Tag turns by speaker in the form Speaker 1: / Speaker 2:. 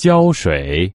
Speaker 1: 浇水。